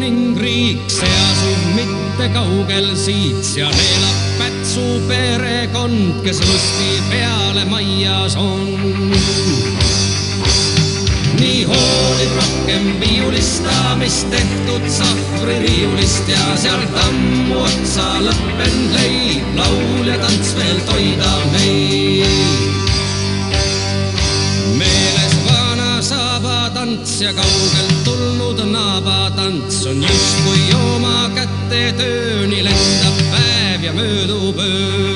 kuningriik, see asub mitte kaugel siit, seal elab Pätsu perekond, kes lusti peale majjas on. nii hoolib rohkem viiulistamist tehtud sahvririiulist ja sealt ammu otsa lõppenud leib, laul ja tants veel toidab meid meeles vana saabatants ja kaugelt tulnud naabatants on justkui oma käte tööni lendab päev ja möödub öö.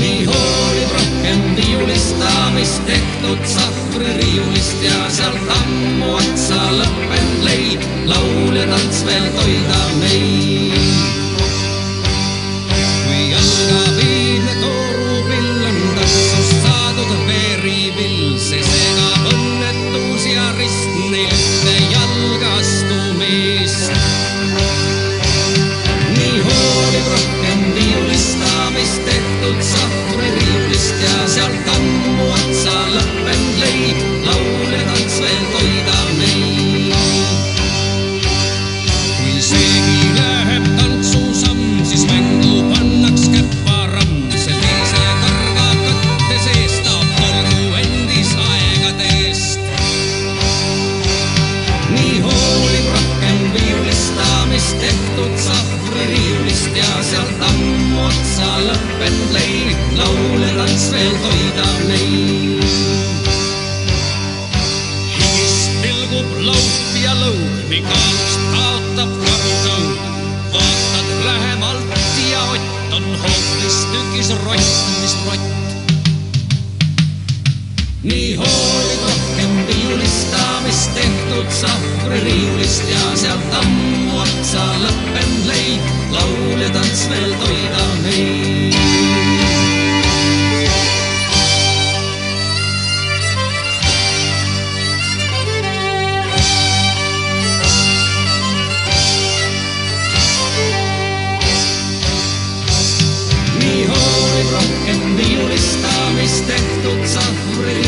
nii hoolib rohkem viiulistamist tehtud sahvririiulist ja sealt ammu otsa lõppenud leib, laul ja tants veel toidab tehtud sahvririiulist ja sealt ammu otsa lõppenud leib, laul ja tants veel toidab neid higist pilgub laup ja lõug, nii kaalust kaotab karutõug. vaatad lähemalt ja Ott on hoopistükkis rott, mis rott. nii hoolib rohkem viiulistamist tehtud sahvririiulist Rock and roll, starry step tot zavrij.